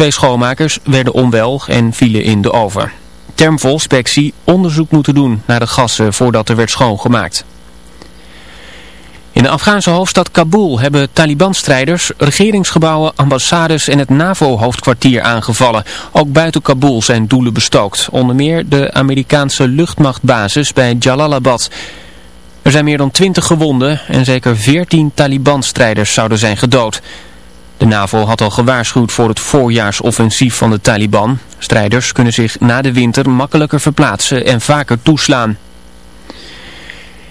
twee schoonmakers werden onwel en vielen in de oven. Termvolspectie onderzoek moeten doen naar de gassen voordat er werd schoongemaakt. In de Afghaanse hoofdstad Kabul hebben Taliban-strijders regeringsgebouwen, ambassades en het NAVO-hoofdkwartier aangevallen. Ook buiten Kabul zijn doelen bestookt. Onder meer de Amerikaanse luchtmachtbasis bij Jalalabad. Er zijn meer dan 20 gewonden en zeker 14 Taliban-strijders zouden zijn gedood. De NAVO had al gewaarschuwd voor het voorjaarsoffensief van de Taliban. Strijders kunnen zich na de winter makkelijker verplaatsen en vaker toeslaan.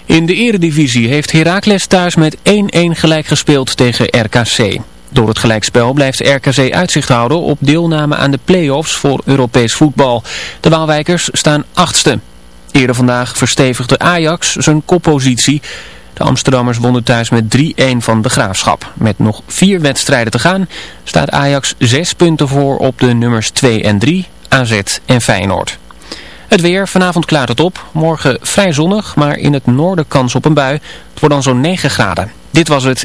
In de eredivisie heeft Heracles thuis met 1-1 gelijk gespeeld tegen RKC. Door het gelijkspel blijft RKC uitzicht houden op deelname aan de play-offs voor Europees voetbal. De Waalwijkers staan achtste. Eerder vandaag verstevigde Ajax zijn koppositie. De Amsterdammers wonnen thuis met 3-1 van de Graafschap. Met nog vier wedstrijden te gaan staat Ajax zes punten voor op de nummers 2 en 3, AZ en Feyenoord. Het weer, vanavond klaart het op. Morgen vrij zonnig, maar in het noorden kans op een bui. Het wordt dan zo'n 9 graden. Dit was het.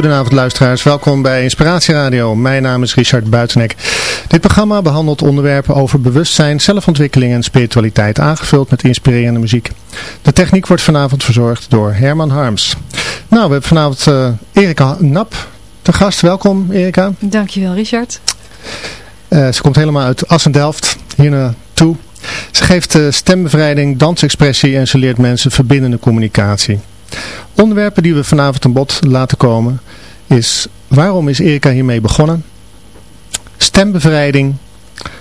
goedenavond luisteraars, welkom bij Inspiratie Radio. Mijn naam is Richard Buitenek. Dit programma behandelt onderwerpen over bewustzijn, zelfontwikkeling en spiritualiteit, aangevuld met inspirerende muziek. De techniek wordt vanavond verzorgd door Herman Harms. Nou, we hebben vanavond eh, Erika Nap te gast. Welkom Erika. Dankjewel Richard. Eh, ze komt helemaal uit Assen-Delft hier naartoe. Ze geeft eh, stembevrijding, dansexpressie en ze leert mensen verbindende communicatie. Onderwerpen die we vanavond aan bod laten komen is waarom is Erika hiermee begonnen? Stembevrijding,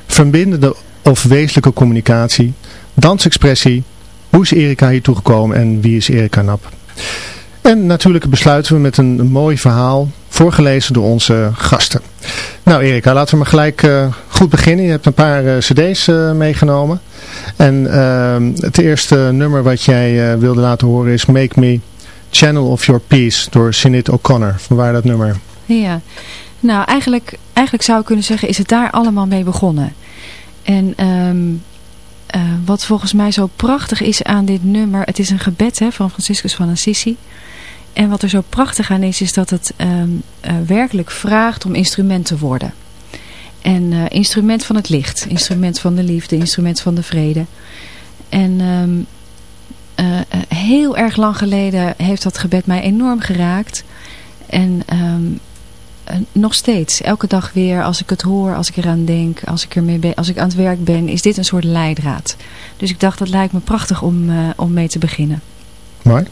verbindende of wezenlijke communicatie, dansexpressie, hoe is Erika hier toegekomen en wie is Erika Nap? En natuurlijk besluiten we met een mooi verhaal, voorgelezen door onze gasten. Nou Erika, laten we maar gelijk eh, goed beginnen. Je hebt een paar eh, cd's eh, meegenomen. En ehm, het eerste nummer wat jij wilde laten horen is Make Me Channel of Your Peace door Sinead O'Connor. Vanwaar dat nummer? Ja, nou eigenlijk, eigenlijk zou ik kunnen zeggen is het daar allemaal mee begonnen. En um, wat volgens mij zo prachtig is aan dit nummer, het is een gebed hè, van Franciscus van Assisi. En wat er zo prachtig aan is, is dat het um, uh, werkelijk vraagt om instrument te worden. En uh, instrument van het licht, instrument van de liefde, instrument van de vrede. En um, heel erg lang geleden heeft dat gebed mij enorm geraakt. En um, nog steeds, elke dag weer, als ik het hoor, als ik eraan denk, als ik, ermee ben, als ik aan het werk ben, is dit een soort leidraad. Dus ik dacht, dat lijkt me prachtig om, om mee te beginnen. Mooi.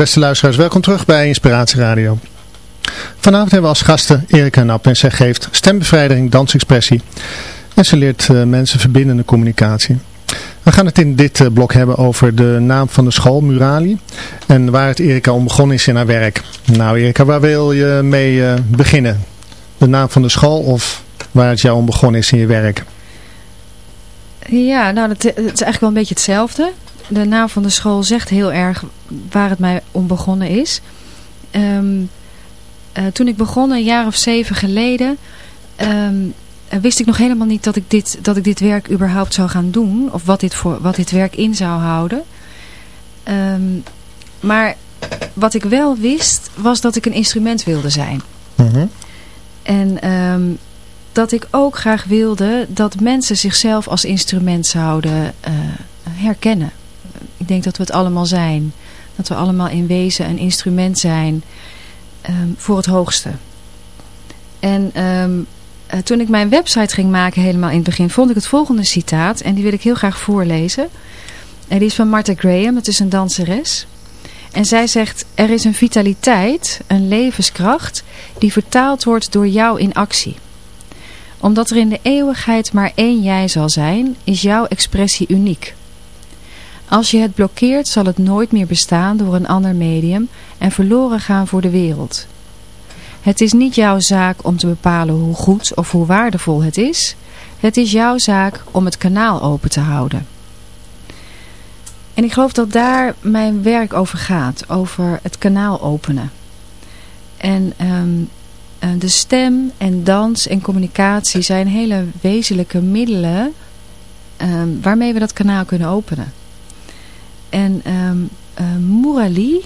Beste luisteraars, welkom terug bij Inspiratie Radio. Vanavond hebben we als gasten Erika Nap en zij geeft stembevrijding, dansexpressie. En ze leert uh, mensen verbindende communicatie. We gaan het in dit uh, blok hebben over de naam van de school, Murali. En waar het Erika om begonnen is in haar werk. Nou Erika, waar wil je mee uh, beginnen? De naam van de school of waar het jou om begonnen is in je werk? Ja, nou, het is eigenlijk wel een beetje hetzelfde. De naam van de school zegt heel erg waar het mij om begonnen is. Um, uh, toen ik begon, een jaar of zeven geleden, um, wist ik nog helemaal niet dat ik, dit, dat ik dit werk überhaupt zou gaan doen. Of wat dit, voor, wat dit werk in zou houden. Um, maar wat ik wel wist, was dat ik een instrument wilde zijn. Mm -hmm. En um, dat ik ook graag wilde dat mensen zichzelf als instrument zouden uh, herkennen. Ik denk dat we het allemaal zijn. Dat we allemaal in wezen een instrument zijn um, voor het hoogste. En um, uh, toen ik mijn website ging maken helemaal in het begin, vond ik het volgende citaat. En die wil ik heel graag voorlezen. En die is van Martha Graham, het is een danseres. En zij zegt, er is een vitaliteit, een levenskracht, die vertaald wordt door jou in actie. Omdat er in de eeuwigheid maar één jij zal zijn, is jouw expressie uniek. Als je het blokkeert zal het nooit meer bestaan door een ander medium en verloren gaan voor de wereld. Het is niet jouw zaak om te bepalen hoe goed of hoe waardevol het is. Het is jouw zaak om het kanaal open te houden. En ik geloof dat daar mijn werk over gaat. Over het kanaal openen. En ehm, eh, de stem en dans en communicatie zijn hele wezenlijke middelen ehm, waarmee we dat kanaal kunnen openen. En ehm eh, Murali,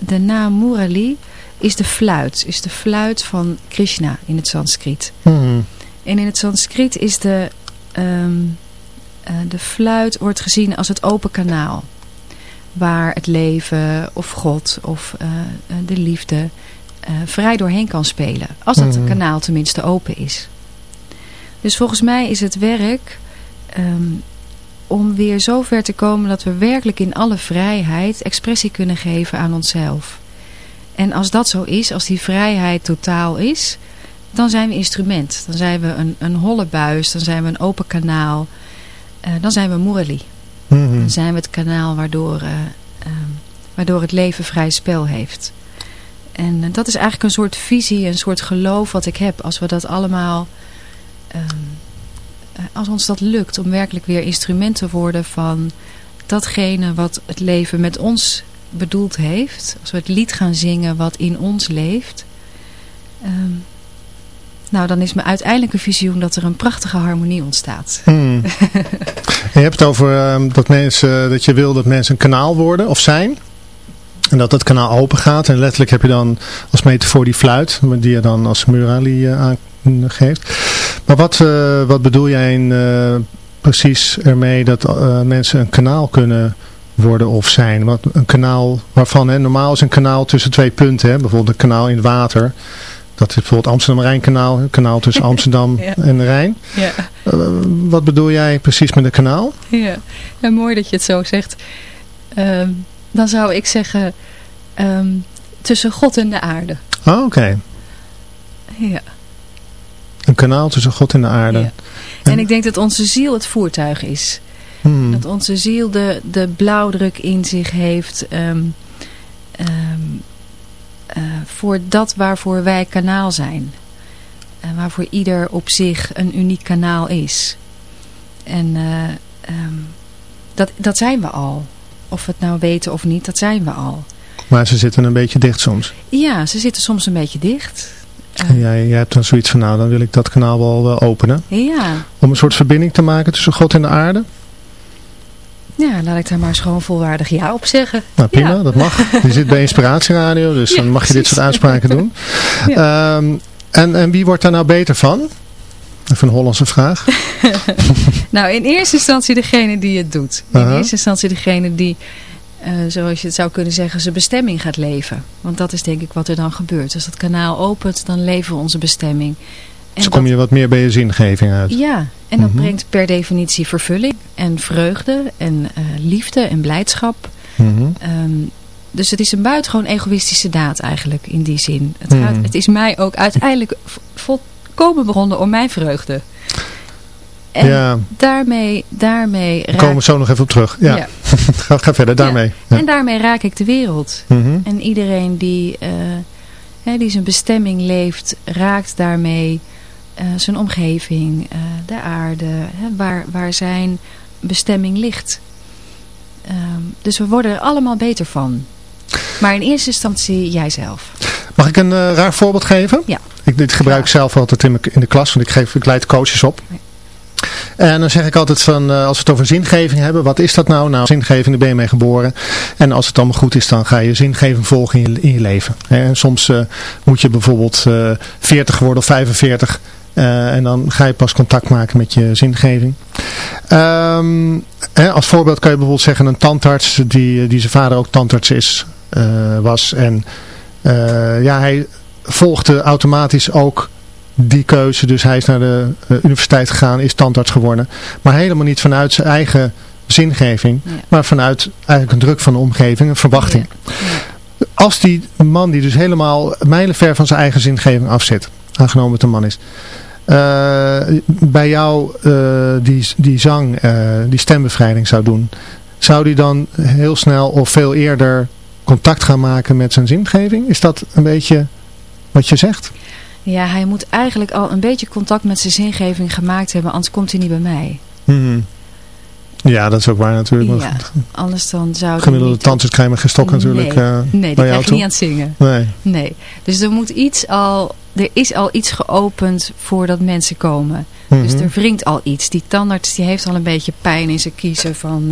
de naam Murali, is de fluit. Is de fluit van Krishna in het Sanskriet. Mhm. En in het Sanskriet is de, ehm, eh, de fluit wordt gezien als het open kanaal. Waar het leven of God of eh, de liefde vrij doorheen kan spelen. Als dat Mhm. kanaal tenminste open is. Dus volgens mij is het werk ehm, om weer zo ver te komen dat we werkelijk in alle vrijheid expressie kunnen geven aan onszelf. En als dat zo is, als die vrijheid totaal is, dan zijn we instrument. Dan zijn we een, een holle buis, dan zijn we een open kanaal. eh, dan zijn we Murali. Mhm. Dan zijn we het kanaal waardoor, eh, ehm, waardoor het leven vrij spel heeft. En eh, dat is eigenlijk een soort visie, een soort geloof wat ik heb. Als we dat allemaal, ehm, eh, als ons dat lukt om werkelijk weer instrument te worden van datgene wat het leven met ons bedoeld heeft. Als we het lied gaan zingen wat in ons leeft. ehm, nou, dan is mijn uiteindelijke visioen dat er een prachtige harmonie ontstaat. Hmm. Je hebt het over ehm, dat, mensen, dat je wil dat mensen een kanaal worden of zijn. En dat dat kanaal open gaat. En letterlijk heb je dan als metafoor die fluit. Die je dan als murali eh, aangeeft. Maar wat, eh, wat bedoel jij in, eh, precies ermee dat eh, mensen een kanaal kunnen worden of zijn? Wat, een kanaal waarvan, hè, normaal is een kanaal tussen twee punten. Hè, bijvoorbeeld een kanaal in het water. Dat is bijvoorbeeld Amsterdam-Rijnkanaal. Een kanaal tussen Amsterdam Ja. en de Rijn. Ja. Wat bedoel jij precies met een kanaal? Ja, ja mooi dat je het zo zegt. Ehm, dan zou ik zeggen ehm, tussen God en de aarde. Oh, oké. Ja. Kanaal tussen God en de aarde. Ja. En ik denk dat onze ziel het voertuig is. Hmm. Dat onze ziel de, de blauwdruk in zich heeft ehm, ehm, eh, voor dat waarvoor wij kanaal zijn. En waarvoor ieder op zich een uniek kanaal is. En eh, ehm, dat, dat zijn we al. Of we het nou weten of niet, dat zijn we al. Maar ze zitten een beetje dicht soms. Ja, ze zitten soms een beetje dicht. En jij, jij hebt dan zoiets van, nou dan wil ik dat kanaal wel openen. ja. Om een soort verbinding te maken tussen God en de aarde. ja, laat ik daar maar eens gewoon volwaardig ja op zeggen. Nou prima, Ja. dat mag. Je zit bij Inspiratieradio, dus Ja, dan mag je dit soort uitspraken doen. Ehm, en, en wie wordt daar nou beter van? Even een Hollandse vraag. Nou, in eerste instantie degene die het doet. In eerste instantie degene die, eh, zoals je het zou kunnen zeggen, zijn bestemming gaat leven. Want dat is denk ik wat er dan gebeurt. Als dat kanaal opent, dan leven we onze bestemming. En Dus kom je wat meer bij je zingeving uit. ja, en dat Mhm. brengt per definitie vervulling en vreugde en eh, liefde en blijdschap. Mhm. Ehm, dus het is een buitengewoon egoïstische daad eigenlijk in die zin. Het, Mhm. het is mij ook uiteindelijk volkomen begonnen om mijn vreugde. En Ja. daarmee, daarmee Daar raak komen we zo nog even op terug. Ja, Ja. ga, ga verder, daarmee. Ja. En daarmee raak ik de wereld. Mhm. En iedereen die, eh, hè, die zijn bestemming leeft, raakt daarmee eh, zijn omgeving, eh, de aarde, hè, waar, waar zijn bestemming ligt. Ehm, dus we worden er allemaal beter van. Maar in eerste instantie jijzelf. Mag ik een raar voorbeeld geven? Ja. Ik, dit gebruik ik zelf altijd in, in de klas, want ik, geef, ik leid coaches op. Nee. En dan zeg ik altijd van, eh, als we het over zingeving hebben, wat is dat nou? Nou, zingeving, daar ben je mee geboren. En als het allemaal goed is, dan ga je zingeving volgen in je, leven. En soms eh, moet je bijvoorbeeld eh 40 worden of 45. eh, en dan ga je pas contact maken met je zingeving. Ehm, hè, als voorbeeld kan je bijvoorbeeld zeggen een tandarts die, die zijn vader ook tandarts is, eh, was. En eh, ja, hij volgde automatisch ook die keuze. Dus hij is naar de eh, universiteit gegaan, is tandarts geworden. Maar helemaal niet vanuit zijn eigen zingeving. Ja. Maar vanuit eigenlijk een druk van de omgeving, een verwachting. Als die man die dus helemaal mijlenver van zijn eigen zingeving afzit. Aangenomen het een man is. eh, bij jou eh, die, die zang, die stembevrijding zou doen. Zou die dan heel snel of veel eerder contact gaan maken met zijn zingeving? Is dat een beetje wat je zegt? Ja, hij moet eigenlijk al een beetje contact met zijn zingeving gemaakt hebben, anders komt hij niet bij mij. Mhm. Ja, dat is ook waar natuurlijk. Ja, anders dan zou Gemiddelde tandarts krijgen geen stok natuurlijk Nee, eh, nee die krijg je niet aan het zingen. Nee. Nee, dus er moet iets al, er is al iets geopend voordat mensen komen. Mhm. Dus er wringt al iets. Die tandarts die heeft al een beetje pijn in zijn kiezen van...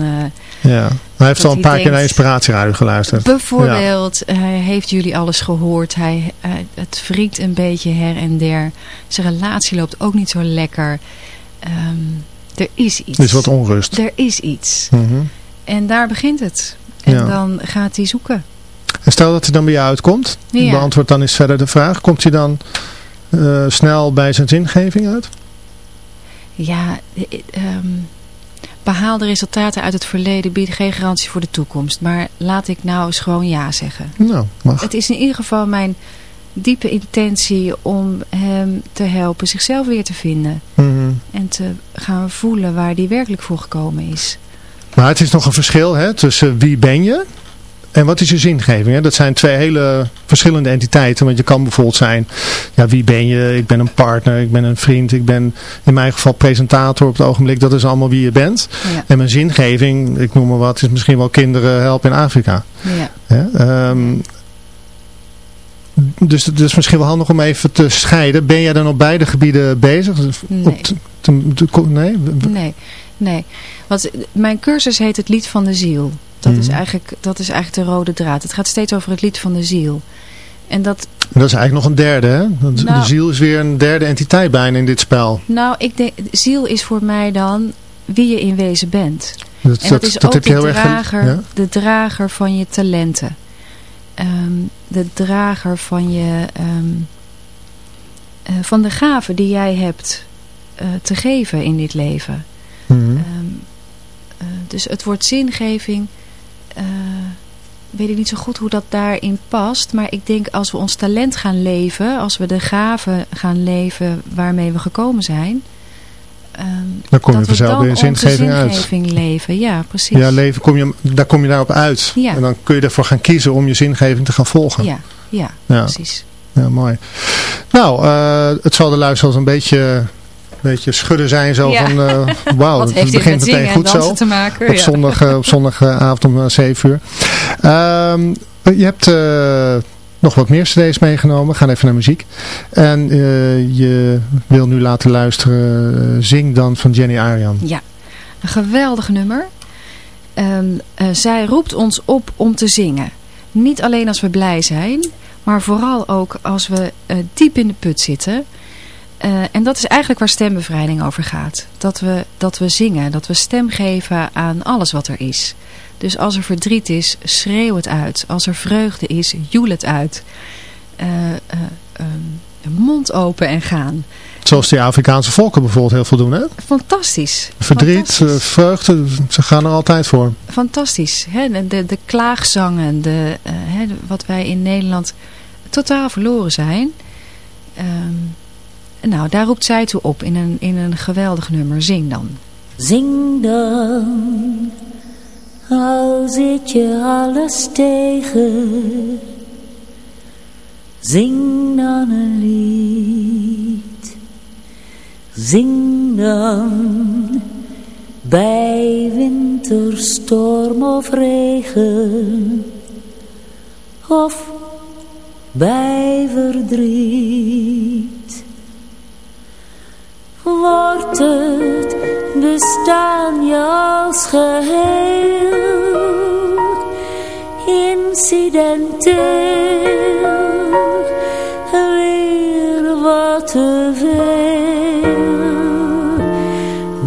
eh, Ja. Hij heeft al een paar keer naar Inspiratieradio geluisterd. bijvoorbeeld, hij heeft jullie alles gehoord. Hij, hij- het wringt een beetje her en der. Zijn relatie loopt ook niet zo lekker. Ehm, er is iets. Er is wat onrust. Er is iets. Mhm. En daar begint het. En Ja. dan gaat hij zoeken. En stel dat hij dan bij je uitkomt. Ja. Beantwoord dan eens verder de vraag. Komt hij dan eh, snel bij zijn zingeving uit? Ja, eh, ehm, behaalde resultaten uit het verleden bieden geen garantie voor de toekomst. Maar laat ik nou eens gewoon ja zeggen. Nou, mag. Het is in ieder geval mijn diepe intentie om hem te helpen zichzelf weer te vinden. Mhm. En te gaan voelen waar hij werkelijk voor gekomen is. Maar het is nog een verschil hè, tussen wie ben je en wat is je zingeving. Hè? Dat zijn twee hele verschillende entiteiten. Want je kan bijvoorbeeld zijn, ja, wie ben je? Ik ben een partner, ik ben een vriend, ik ben in mijn geval presentator op het ogenblik. Dat is allemaal wie je bent. Ja, En mijn zingeving, ik noem maar wat, is misschien wel kinderen helpen in Afrika. ja. Hè? Ehm, dus het is misschien wel handig om even te scheiden. Ben jij dan op beide gebieden bezig? Nee. Op te- te- te- nee? Nee, nee. Want mijn cursus heet het lied van de ziel. Dat, is Mhm. eigenlijk, dat is eigenlijk de rode draad. Het gaat steeds over het lied van de ziel. En dat, Dat is eigenlijk nog een derde, hè? Want Nou- de ziel is weer een derde entiteit bijna in dit spel. nou, ik denk, ziel is voor mij dan wie je in wezen bent. Dat, En dat, is ook heb je de heel erg... drager, ja? de drager van je talenten. Ehm, de drager van je ehm, eh, van de gaven die jij hebt eh, te geven in dit leven. Mhm. Ehm, eh, dus het woord zingeving, weet ik niet zo goed hoe dat daarin past. Maar ik denk als we ons talent gaan leven, als we de gaven gaan leven waarmee we gekomen zijn. Ehm, Dan kom je vanzelf weer in zingeving uit. leven, ja precies. Ja, leven, kom je, daar kom je daarop uit. Ja. En dan kun je ervoor gaan kiezen om je zingeving te gaan volgen. ja, ja, Ja. precies. Ja, mooi. Nou, eh, het zal de luisteraars een beetje, een beetje schudden zijn zo Ja. van, eh, wauw, Wat het heeft dit begint met meteen zingen goed zo. te maken? Op, zondag, eh, op zondagavond om eh, 7 uur. Ehm, je hebt nog wat meer cd's meegenomen. We gaan even naar muziek. En eh, je wil nu laten luisteren eh, Zing dan van Jenny Arian. Ja, een geweldig nummer. Ehm, eh, zij roept ons op om te zingen. Niet alleen als we blij zijn, maar vooral ook als we diep in de put zitten. En dat is eigenlijk waar stembevrijding over gaat. Dat we, dat we zingen, dat we stem geven aan alles wat er is. Dus als er verdriet is, schreeuw het uit. Als er vreugde is, joel het uit. Eh, eh, ehm, mond open en gaan. Zoals die Afrikaanse volken bijvoorbeeld heel veel doen. Hè? Fantastisch. Verdriet, eh, Fantastisch. vreugde, ze gaan er altijd voor. fantastisch. Hè? De, de, de klaagzangen, de, hè, de- wat wij in Nederland totaal verloren zijn. Ehm, nou, daar roept zij toe op in een, in een geweldig nummer. Zing dan. Zing dan, al zit je alles tegen. Zing dan een lied. Zing dan, bij winterstorm of regen. Of bij verdriet. Wordt het bestaan je als geheel incidenteel weer wat te veel.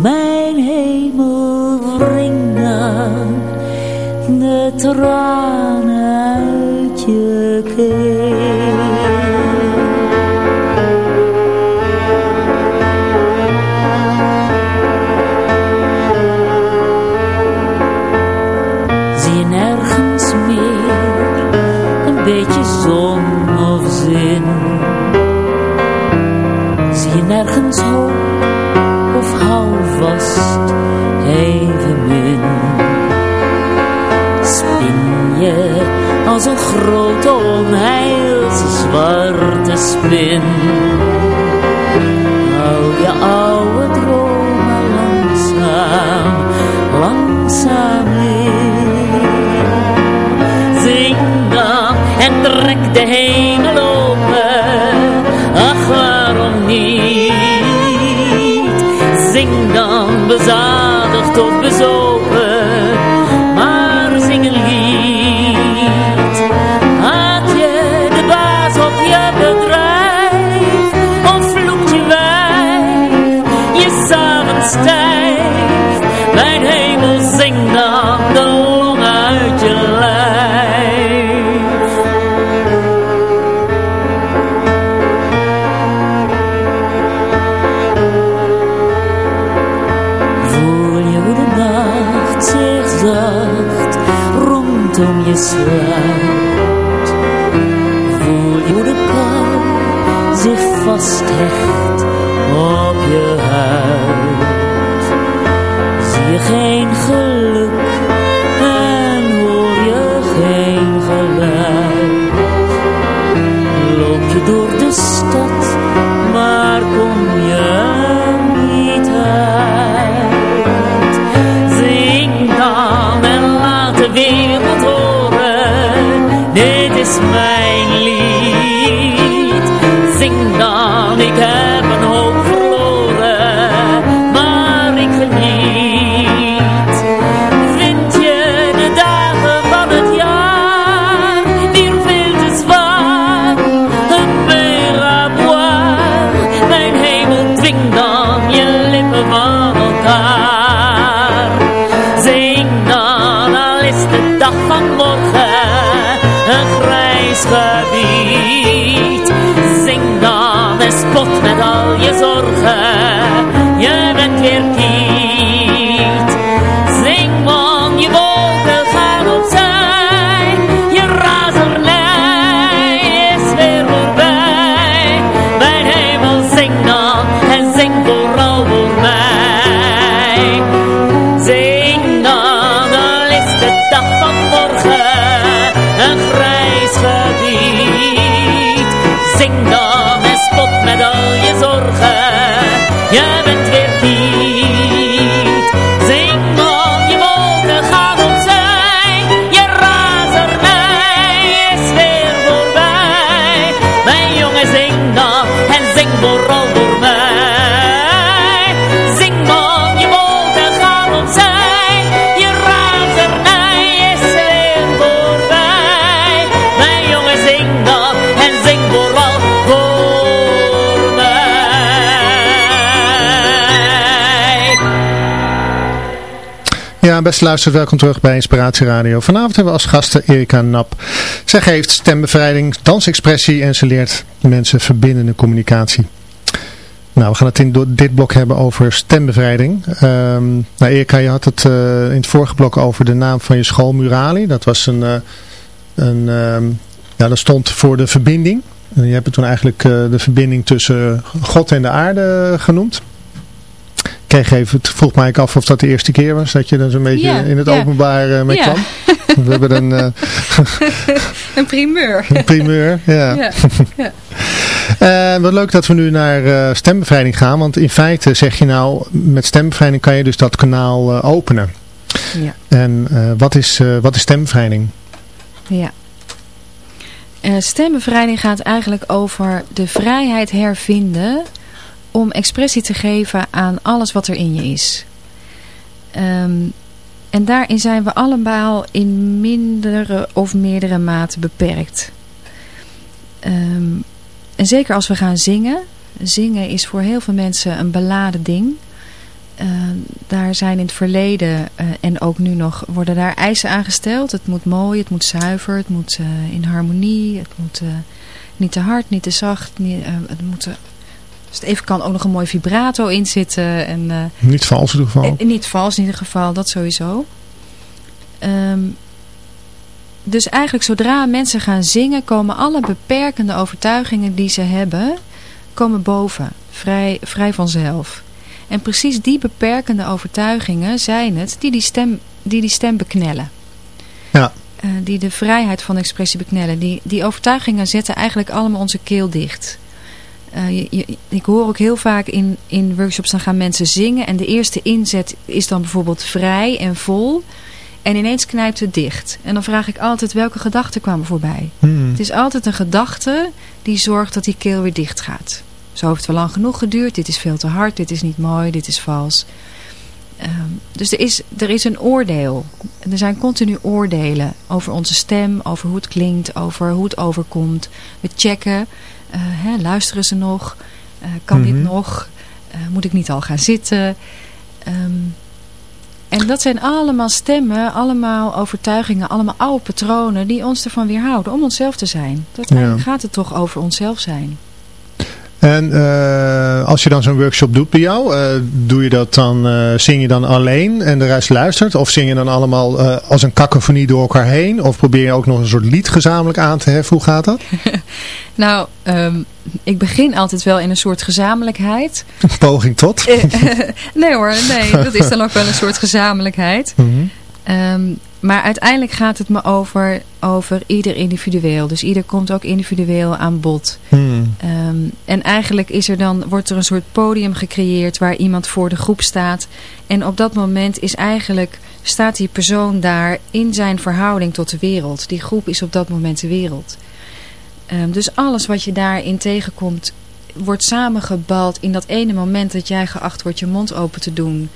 Mijn hemel wring aan de tranen spin. Hou je oude dromen langzaam, langzaam in. Zing dan en trek de hemel open, ach waarom niet? Zing dan bezadigd of bezopen, rondom je beste luisteraars, welkom terug bij Inspiratie Radio. Vanavond hebben we als gasten Erika Nap. Zij geeft stembevrijding, dansexpressie en ze leert mensen verbindende communicatie. Nou, we gaan het in dit blok hebben over stembevrijding. Ehm nou, Erika, je had het eh, in het vorige blok over de naam van je school, Murali. Dat was een, eh, een ehm, ja, dat stond voor de verbinding. En je hebt het toen eigenlijk eh, de verbinding tussen God en de aarde genoemd. Ik kreeg even, het vroeg mij af of dat de eerste keer was dat je dan zo'n beetje Ja, in het ja. openbaar eh, mee Ja. kwam. We hebben een, eh, Een primeur. een primeur. Ja. Eh, wat leuk dat we nu naar stembevrijding gaan. Want in feite zeg je nou, met stembevrijding kan je dus dat kanaal openen. Ja. En wat, is, wat is stembevrijding? Ja. Stembevrijding gaat eigenlijk over de vrijheid hervinden om expressie te geven aan alles wat er in je is. Ehm, en daarin zijn we allemaal in mindere of meerdere mate beperkt. Ehm, en zeker als we gaan zingen. Zingen is voor heel veel mensen een beladen ding. Ehm, daar zijn in het verleden eh, en ook nu nog worden daar eisen aangesteld. Het moet mooi, het moet zuiver, het moet eh, in harmonie, het moet eh, niet te hard, niet te zacht. Niet, het moet, eh, als het even kan ook nog een mooi vibrato in zitten. En, eh, Niet vals in ieder geval. en niet vals in ieder geval, dat sowieso. Ehm, dus eigenlijk zodra mensen gaan zingen, komen alle beperkende overtuigingen die ze hebben, komen boven. Vrij, vrij vanzelf. En precies die beperkende overtuigingen zijn het die die stem, die, die stem beknellen. Ja. Eh, die de vrijheid van expressie beknellen. Die, die overtuigingen zetten eigenlijk allemaal onze keel dicht. Eh, je- je- ik hoor ook heel vaak in, in workshops, dan gaan mensen zingen. En de eerste inzet is dan bijvoorbeeld vrij en vol. En ineens knijpt het dicht. En dan vraag ik altijd welke gedachten kwamen voorbij. Hmm. Het is altijd een gedachte die zorgt dat die keel weer dicht gaat. Zo heeft het wel lang genoeg geduurd. Dit is veel te hard. Dit is niet mooi. Dit is vals. Ehm, dus er is, er is een oordeel. Er zijn continu oordelen over onze stem, over hoe het klinkt, over hoe het overkomt. We checken, hè, luisteren ze nog, Eh, kan Mhm. dit nog, Eh, moet ik niet al gaan zitten. Ehm, en dat zijn allemaal stemmen, allemaal overtuigingen, allemaal oude patronen die ons ervan weerhouden om onszelf te zijn. Uiteindelijk gaat het toch over onszelf zijn. En eh, als je dan zo'n workshop doet bij jou, eh, doe je dat dan, eh, zing je dan alleen en de rest luistert? Of zing je dan allemaal als een kakofonie door elkaar heen? Of probeer je ook nog een soort lied gezamenlijk aan te heffen? Hoe gaat dat? Nou, ehm, ik begin altijd wel in een soort gezamenlijkheid. Een poging tot? Nee hoor, nee, dat is dan ook wel een soort gezamenlijkheid. Mhm. Ehm, maar uiteindelijk gaat het me over, over ieder individueel. Dus ieder komt ook individueel aan bod. Hmm. Ehm, en eigenlijk is er dan, wordt er een soort podium gecreëerd waar iemand voor de groep staat. En op dat moment is eigenlijk, staat die persoon daar in zijn verhouding tot de wereld. Die groep is op dat moment de wereld. Ehm, dus alles wat je daarin tegenkomt, wordt samengebald in dat ene moment dat jij geacht wordt je mond open te doen.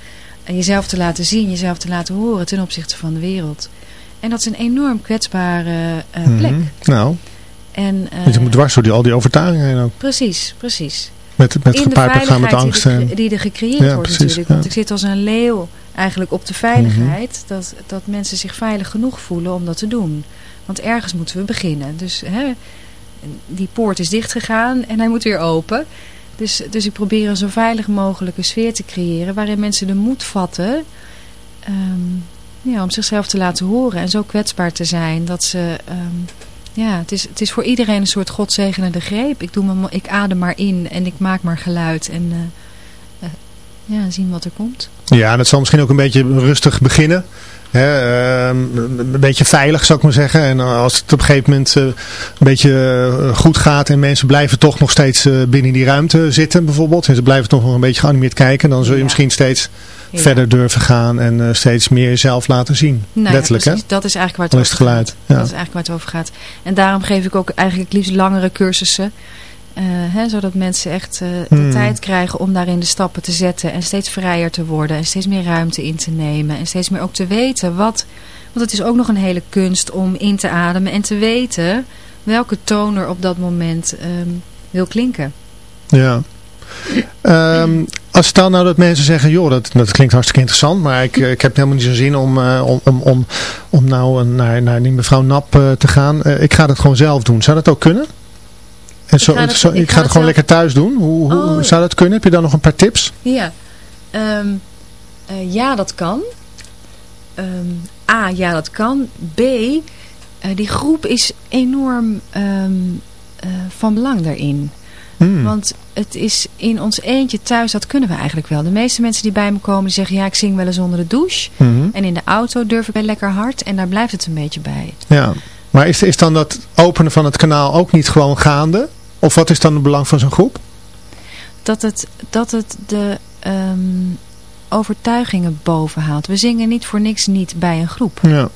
En jezelf te laten zien, jezelf te laten horen ten opzichte van de wereld. En dat is een enorm kwetsbare eh, plek. Mhm. Nou, En, eh, dus je moet dwars door die, al die overtuigingen heen ook. Precies, precies. Met, met gepaard gaan met angst. Die, En, er- die er gecreëerd Ja, wordt precies, natuurlijk. Want ja. ik zit als een leeuw eigenlijk op de veiligheid. Mhm. dat, dat mensen zich veilig genoeg voelen om dat te doen. Want ergens moeten we beginnen. Dus hè, die poort is dichtgegaan en hij moet weer open. Dus, dus ik probeer een zo veilig mogelijke sfeer te creëren. Waarin mensen de moed vatten ehm, ja, om zichzelf te laten horen. En zo kwetsbaar te zijn dat ze... ehm, ja, het is, het is voor iedereen een soort godzegenende greep. Ik, doe me, ik adem maar in en ik maak maar geluid. En eh, eh, ja, zien wat er komt. ja, dat zal misschien ook een beetje rustig beginnen. Hè, ehm, een beetje veilig zou ik maar zeggen. En als het op een gegeven moment eh, een beetje eh, goed gaat en mensen blijven toch nog steeds eh, binnen die ruimte zitten bijvoorbeeld. En ze blijven toch nog een beetje geanimeerd kijken. Dan zul je Ja. misschien steeds Ja. verder durven gaan en steeds meer jezelf laten zien. Nou ja, Letterlijk precies. hè? Dat is eigenlijk waar het over gaat. Dat is eigenlijk waar het over gaat. En daarom geef ik ook eigenlijk liefst langere cursussen. Eh, hè, zodat mensen echt eh, de Hmm. tijd krijgen om daarin de stappen te zetten. En steeds vrijer te worden. En steeds meer ruimte in te nemen. En steeds meer ook te weten wat... Want het is ook nog een hele kunst om in te ademen. En te weten welke toon er op dat moment ehm, wil klinken. Ja. Ehm, als stel nou dat mensen zeggen, joh, dat, dat klinkt hartstikke interessant, maar ik, eh, ik heb helemaal niet zo'n zin om, om, om, om, om nou naar, naar die mevrouw Nap te gaan. Ik ga dat gewoon zelf doen. Zou dat ook kunnen? En zo, ga dat- zo- ik ik ga het het gewoon zelf- lekker thuis doen. Hoe, hoe Oh, zou dat kunnen? Heb je dan nog een paar tips? Ja, Ehm, eh, ja dat kan. Ehm, A, ja dat kan. B, eh, die groep is enorm ehm, eh, van belang daarin. Hmm. Want het is in ons eentje thuis, dat kunnen we eigenlijk wel. De meeste mensen die bij me komen, die zeggen ja ik zing wel eens onder de douche. Mhm. En in de auto durf ik wel lekker hard en daar blijft het een beetje bij. Ja. Maar is, is dan dat openen van het kanaal ook niet gewoon gaande? Of wat is dan het belang van zo'n groep? Dat het, dat het de ehm, overtuigingen bovenhaalt. We zingen niet voor niks niet bij een groep. Ja.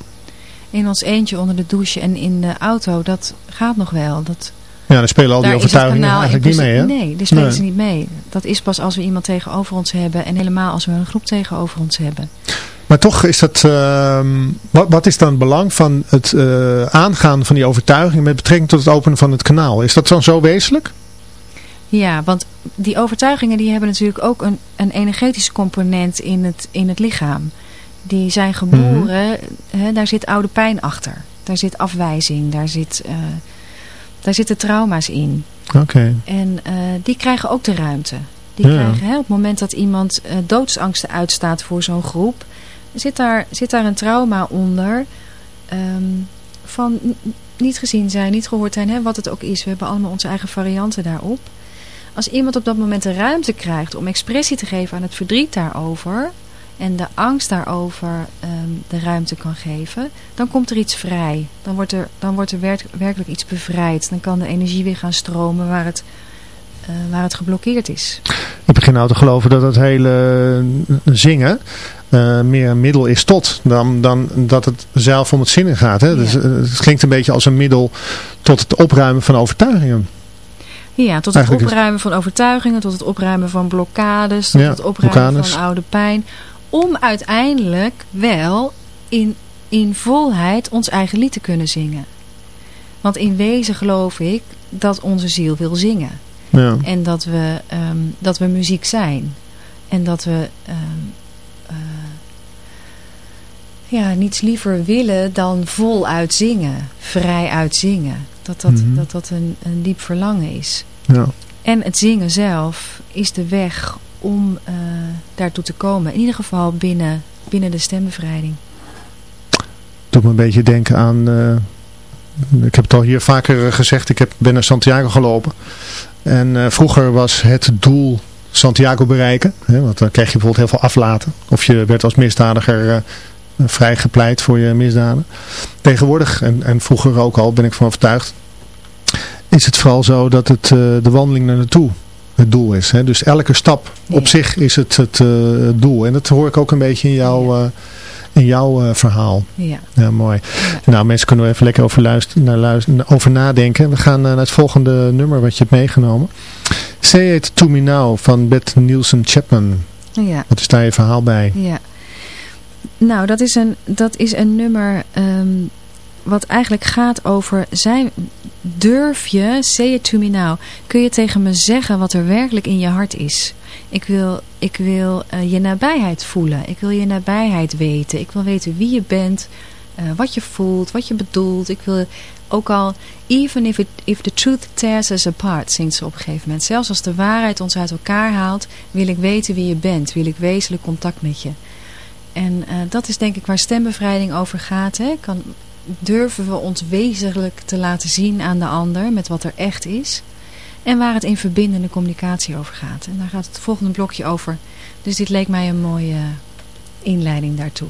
in ons eentje onder de douche en in de auto, dat gaat nog wel. Dat, Ja, dan spelen al die daar overtuigingen eigenlijk niet mee, hè? Nee, daar spelen Nee. ze niet mee. Dat is pas als we iemand tegenover ons hebben en helemaal als we een groep tegenover ons hebben. Maar toch is dat, ehm, wat, wat is dan het belang van het eh, aangaan van die overtuiging met betrekking tot het openen van het kanaal? Is dat dan zo wezenlijk? Ja, want die overtuigingen die hebben natuurlijk ook een, een energetische component in het, in het lichaam. Die zijn geboren, hè, daar zit oude pijn achter. Daar zit afwijzing, daar, zit, eh, daar zitten trauma's in. Oké. En eh, die krijgen ook de ruimte. Die Ja. krijgen, hè, op het moment dat iemand doodsangsten uitstaat voor zo'n groep, zit daar, zit daar een trauma onder ehm, van niet gezien zijn, niet gehoord zijn, hè, wat het ook is. We hebben allemaal onze eigen varianten daarop. Als iemand op dat moment de ruimte krijgt om expressie te geven aan het verdriet daarover en de angst daarover ehm, de ruimte kan geven, dan komt er iets vrij. Dan wordt er, dan wordt er werk- werkelijk iets bevrijd. Dan kan de energie weer gaan stromen waar het waar het geblokkeerd is. Ik begin nou te geloven dat het hele eh, zingen eh, meer een middel is tot dan, dan dat het zelf om het zingen gaat. Hè? Dus, eh, het klinkt een beetje als een middel tot het opruimen van overtuigingen. Ja, tot het Eigenlijk is- opruimen van overtuigingen, tot het opruimen van blokkades, tot Ja, het opruimen blokkades. van oude pijn. Om uiteindelijk wel in, in volheid ons eigen lied te kunnen zingen. Want in wezen geloof ik dat onze ziel wil zingen. Ja. En dat we, ehm, dat we muziek zijn. En dat we ehm, eh, ja, niets liever willen dan voluit zingen. Vrij uit zingen. Dat dat, Mhm. dat, dat een, een diep verlangen is. Ja. En het zingen zelf is de weg om eh, daartoe te komen. In ieder geval binnen, binnen de stembevrijding. doet me een beetje denken aan... eh, ik heb het al hier vaker gezegd. Ik heb, ben naar Santiago gelopen. En eh, vroeger was het doel Santiago bereiken. Hè, want dan kreeg je bijvoorbeeld heel veel aflaten. Of je werd als misdadiger eh, vrijgepleit voor je misdaden. Tegenwoordig, en, en vroeger ook al, ben ik van overtuigd. Is het vooral zo dat het, eh, de wandeling naar naartoe het doel is. Hè? Dus elke stap op Ja. zich is het het doel. En dat hoor ik ook een beetje in jouw, in jouw eh, verhaal. Ja. Ja, mooi. Nou, mensen kunnen we even lekker over, luisteren, naar luisteren, over nadenken. We gaan eh, naar het volgende nummer wat je hebt meegenomen. Say It To Me Now van Beth Nielsen Chapman. ja. Wat is daar je verhaal bij? Ja. Nou, dat is een, dat is een nummer ehm, wat eigenlijk gaat over... Zijn, durf je, say it to me now, kun je tegen me zeggen wat er werkelijk in je hart is? Ik wil, ik wil eh, je nabijheid voelen. Ik wil je nabijheid weten. Ik wil weten wie je bent, eh, wat je voelt, wat je bedoelt. Ik wil ook al, even if, it, if the truth tears us apart, zingt ze op een gegeven moment. Zelfs als de waarheid ons uit elkaar haalt, wil ik weten wie je bent. Wil ik wezenlijk contact met je. En eh, dat is denk ik waar stembevrijding over gaat. Hè? Kan, durven we ons wezenlijk te laten zien aan de ander met wat er echt is. En waar het in verbindende communicatie over gaat. En daar gaat het volgende blokje over. Dus dit leek mij een mooie inleiding daartoe.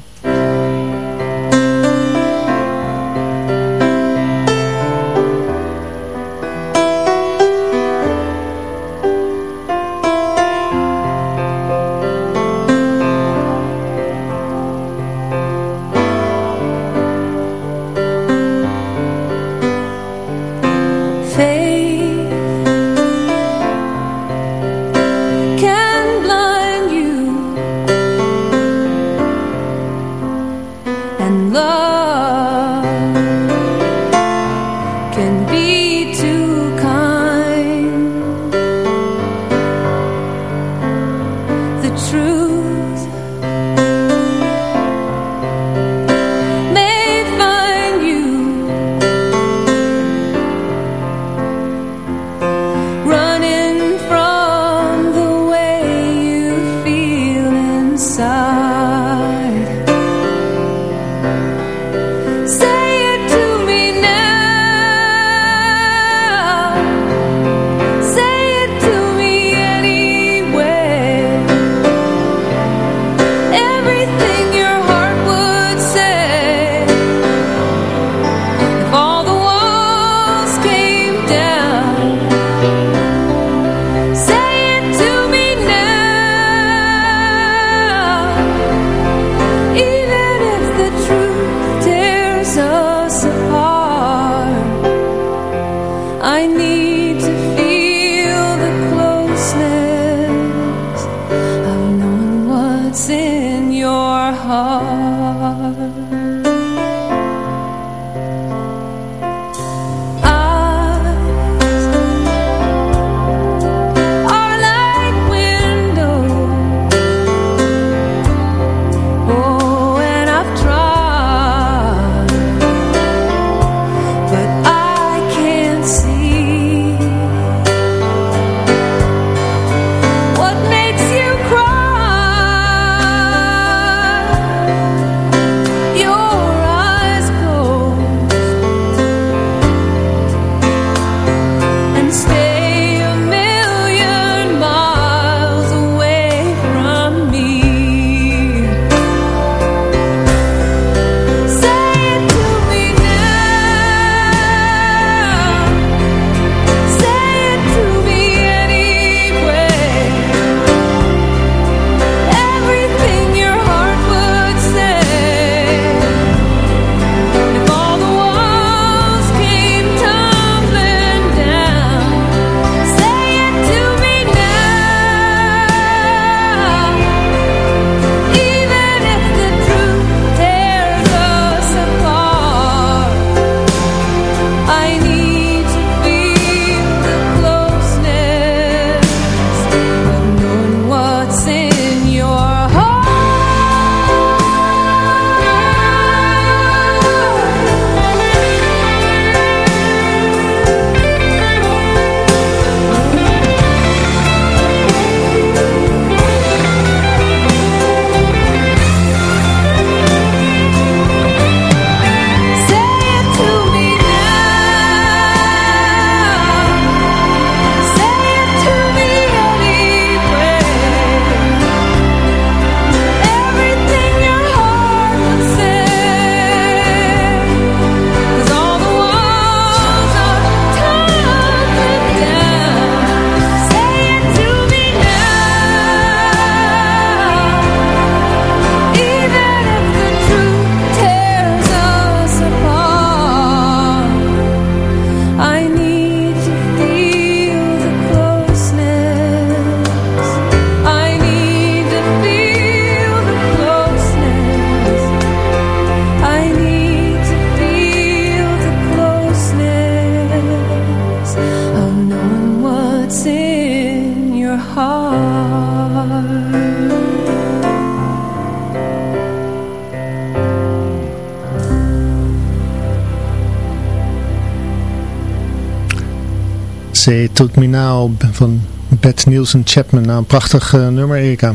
Me van Beth Nielsen Chapman. Nou, een prachtig eh, nummer, Erika.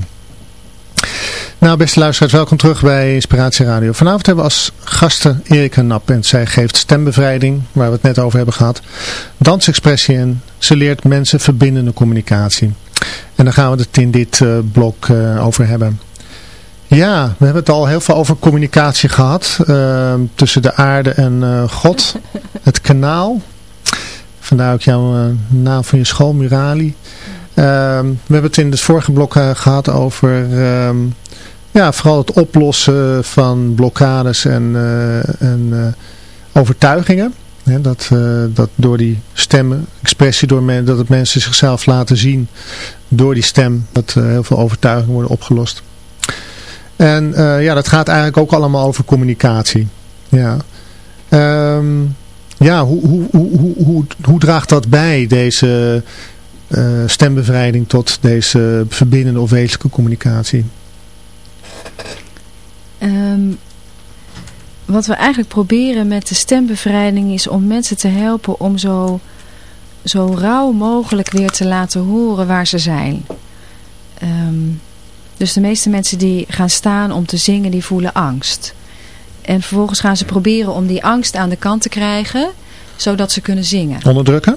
Nou, beste luisteraars, welkom terug bij Inspiratie Radio. Vanavond hebben we als gasten Erika Nap en zij geeft stembevrijding, waar we het net over hebben gehad, dansexpressie en ze leert mensen verbindende communicatie. En daar gaan we het in dit eh, blok eh, over hebben. Ja, we hebben het al heel veel over communicatie gehad. eh, tussen de aarde en God. Het kanaal. Vandaar ook jouw eh, naam van je school, Murali. Ehm, we hebben het in het vorige blok eh, gehad over... ehm, ja, vooral het oplossen van blokkades en, eh, en overtuigingen. Dat, dat door die stemmen, expressie, door men, dat het mensen zichzelf laten zien door die stem, dat heel veel overtuigingen worden opgelost. En ja, dat gaat eigenlijk ook allemaal over communicatie. Ja, Ehm, ja hoe, hoe, hoe, hoe, hoe, draagt dat bij, deze eh, stembevrijding, tot deze verbindende of wezenlijke communicatie? Ehm, wat we eigenlijk proberen met de stembevrijding is om mensen te helpen om zo, zo rauw mogelijk weer te laten horen waar ze zijn. Ehm, dus de meeste mensen die gaan staan om te zingen, die voelen angst. En vervolgens gaan ze proberen om die angst aan de kant te krijgen, zodat ze kunnen zingen. Onderdrukken?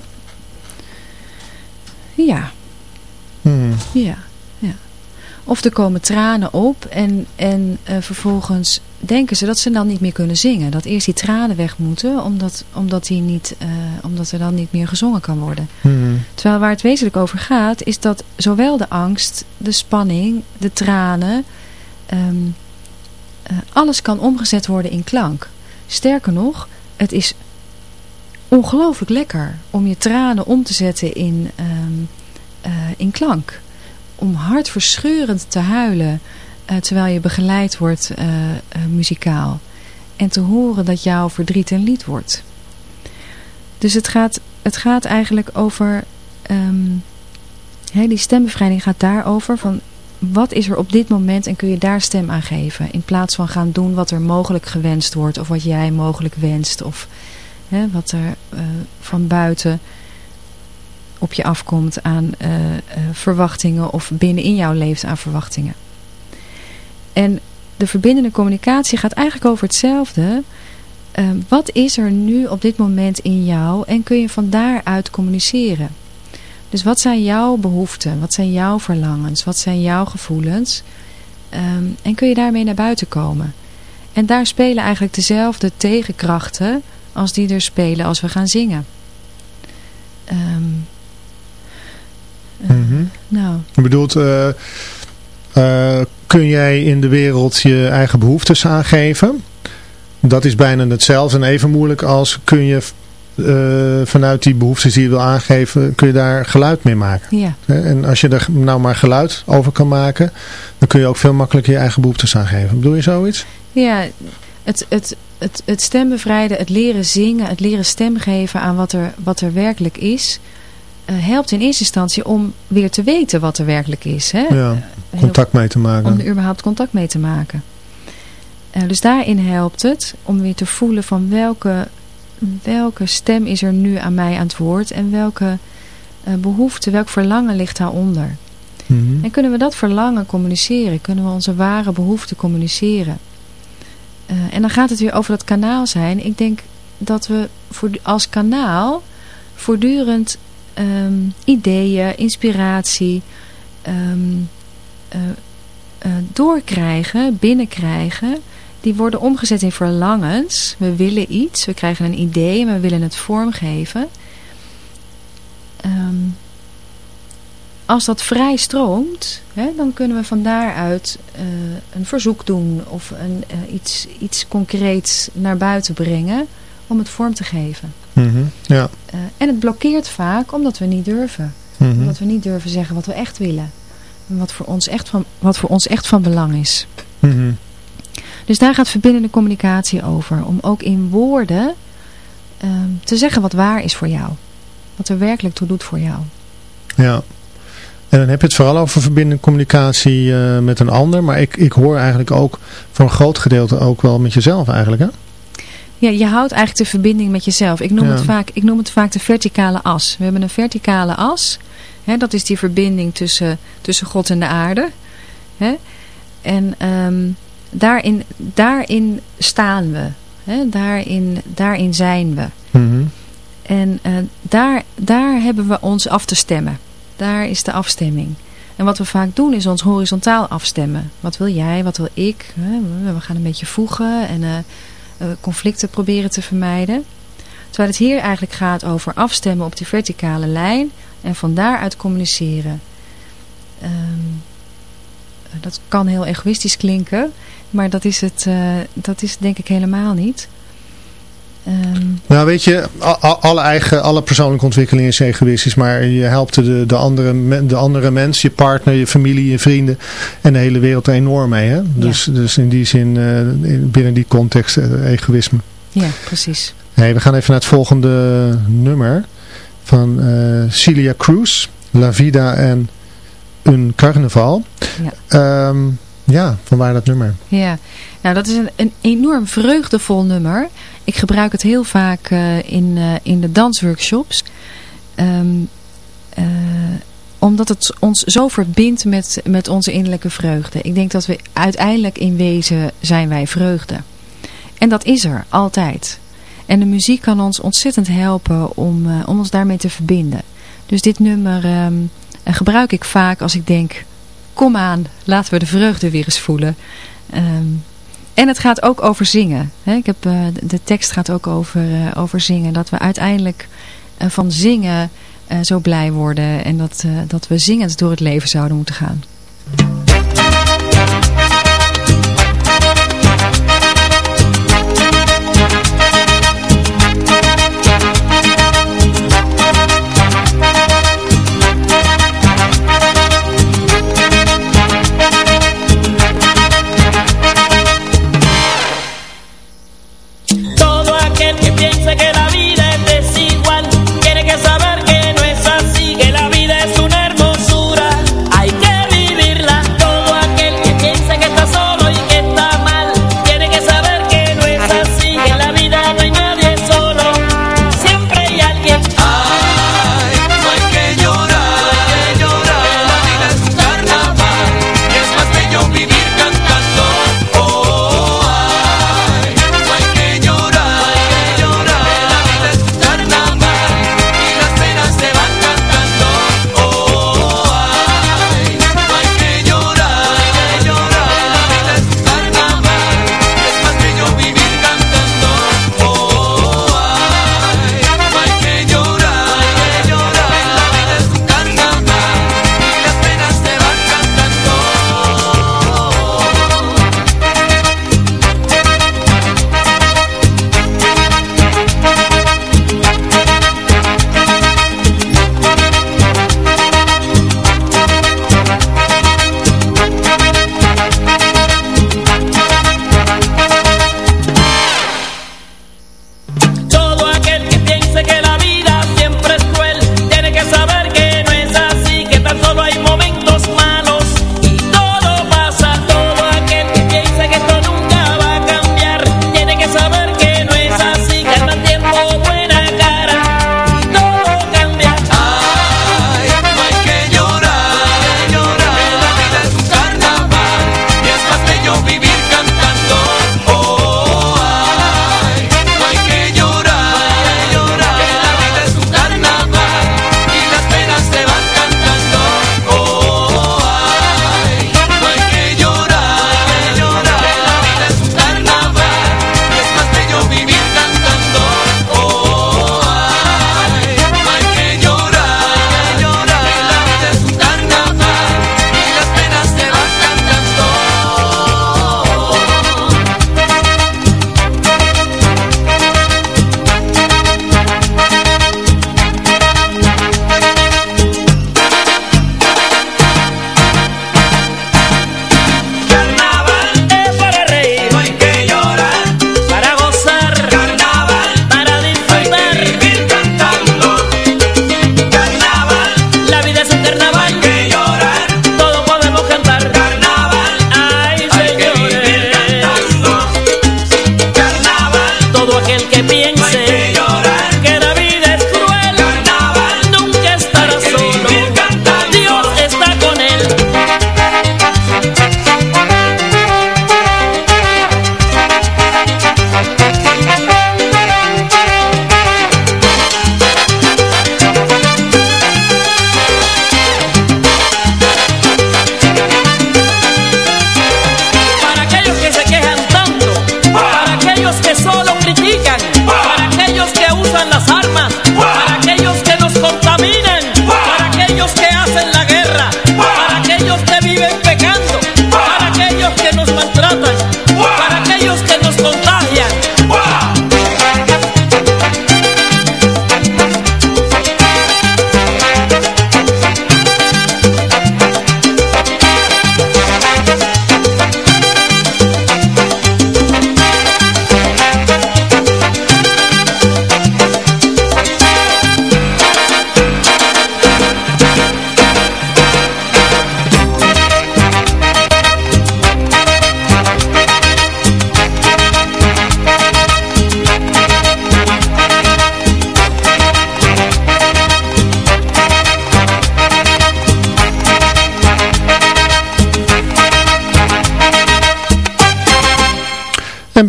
Ja, Hmm. ja, ja. Of er komen tranen op en, en eh, vervolgens denken ze dat ze dan niet meer kunnen zingen. Dat eerst die tranen weg moeten, omdat, omdat, die niet, eh, omdat er dan niet meer gezongen kan worden. Hmm. Terwijl waar het wezenlijk over gaat, is dat zowel de angst, de spanning, de tranen, ehm, eh, alles kan omgezet worden in klank. Sterker nog, het is ongelooflijk lekker om je tranen om te zetten in, ehm, eh, in klank. Om hartverscheurend te huilen eh, terwijl je begeleid wordt eh, eh, muzikaal. En te horen dat jouw verdriet een lied wordt. Dus het gaat, het gaat eigenlijk over... ehm, die stembevrijding gaat daarover van... Wat is er op dit moment en kun je daar stem aan geven? In plaats van gaan doen wat er mogelijk gewenst wordt. Of wat jij mogelijk wenst. Of hè, wat er eh, van buiten op je afkomt aan eh, eh, verwachtingen. Of binnenin jou leeft aan verwachtingen. En de verbindende communicatie gaat eigenlijk over hetzelfde. Wat is er nu op dit moment in jou en kun je van daaruit communiceren? Dus wat zijn jouw behoeften? Wat zijn jouw verlangens? Wat zijn jouw gevoelens? Ehm, en kun je daarmee naar buiten komen? En daar spelen eigenlijk dezelfde tegenkrachten als die er spelen als we gaan zingen. Eh, Mhm. Nou, Je bedoelt, eh, eh, kun jij in de wereld je eigen behoeftes aangeven? Dat is bijna hetzelfde en even moeilijk als kun je eh, vanuit die behoeftes die je wil aangeven, kun je daar geluid mee maken. ja. En als je er nou maar geluid over kan maken, dan kun je ook veel makkelijker je eigen behoeftes aangeven. Bedoel je zoiets? Ja, het, het, het, het stembevrijden, het leren zingen, het leren stem geven aan wat er, wat er werkelijk is, eh, helpt in eerste instantie om weer te weten wat er werkelijk is. Hè? Ja, Heel- contact mee te maken. Om er überhaupt contact mee te maken. Eh, dus daarin helpt het om weer te voelen van welke, welke stem is er nu aan mij aan het woord en welke eh, behoefte, welk verlangen ligt daaronder. Mhm. En kunnen we dat verlangen communiceren? Kunnen we onze ware behoeften communiceren? Eh, en dan gaat het weer over dat kanaal zijn. Ik denk dat we voor, als kanaal voortdurend ehm, ideeën, inspiratie eh, eh, doorkrijgen, binnenkrijgen. Die worden omgezet in verlangens. We willen iets, we krijgen een idee en we willen het vormgeven. Ehm, als dat vrij stroomt, hè, dan kunnen we van daaruit eh, een verzoek doen of een, eh, iets, iets concreets naar buiten brengen om het vorm te geven. Mhm. Ja. Eh, en het blokkeert vaak omdat we niet durven. Mhm. Omdat we niet durven zeggen wat we echt willen. En wat voor ons echt van, wat voor ons echt van belang is. Mhm. Dus daar gaat verbindende communicatie over. Om ook in woorden ehm, te zeggen wat waar is voor jou. Wat er werkelijk toe doet voor jou. Ja. En dan heb je het vooral over verbindende communicatie eh, met een ander. Maar ik, ik hoor eigenlijk ook voor een groot gedeelte ook wel met jezelf eigenlijk. Hè? Ja, je houdt eigenlijk de verbinding met jezelf. Ik noem, Ja. het, vaak, ik noem het vaak de verticale as. We hebben een verticale as. Hè, dat is die verbinding tussen, tussen God en de aarde. Hè? En ehm, daarin, daarin staan we. Hè? Daarin, daarin zijn we. Mhm. En eh, daar, daar hebben we ons af te stemmen. Daar is de afstemming. En wat we vaak doen is ons horizontaal afstemmen. Wat wil jij, wat wil ik? Hè? We- We gaan een beetje voegen en eh, eh, conflicten proberen te vermijden. Terwijl het hier eigenlijk gaat over afstemmen op die verticale lijn en van daaruit communiceren. Ehm, dat kan heel egoïstisch klinken, maar dat is het, eh, dat is het denk ik helemaal niet. Ehm, Nou weet je, alle, eigen, alle persoonlijke ontwikkeling is egoïstisch, maar je helpt de, de, andere, de andere mens, je partner, je familie, je vrienden en de hele wereld er enorm mee. Hè? Dus, dus in die zin, eh, in- binnen die context, eh, egoïsme. ja, precies. Hey, we gaan even naar het volgende nummer van Celia Cruz, La Vida en Un Carnaval. Ja. Ehm, ja, vanwaar dat nummer? Ja, nou dat is een, een enorm vreugdevol nummer. Ik gebruik het heel vaak eh, in, eh, in de dansworkshops. Ehm, eh, omdat het ons zo verbindt met, met onze innerlijke vreugde. Ik denk dat we uiteindelijk in wezen zijn wij vreugde. En dat is er, altijd. En de muziek kan ons ontzettend helpen om, om ons daarmee te verbinden. Dus dit nummer ehm, eh, gebruik ik vaak als ik denk... Kom aan, laten we de vreugde weer eens voelen. Ehm, en het gaat ook over zingen. Ik heb, eh, de- tekst gaat ook over, eh, over zingen. Dat we uiteindelijk eh, van zingen zo blij worden. En dat, dat we zingend door het leven zouden moeten gaan.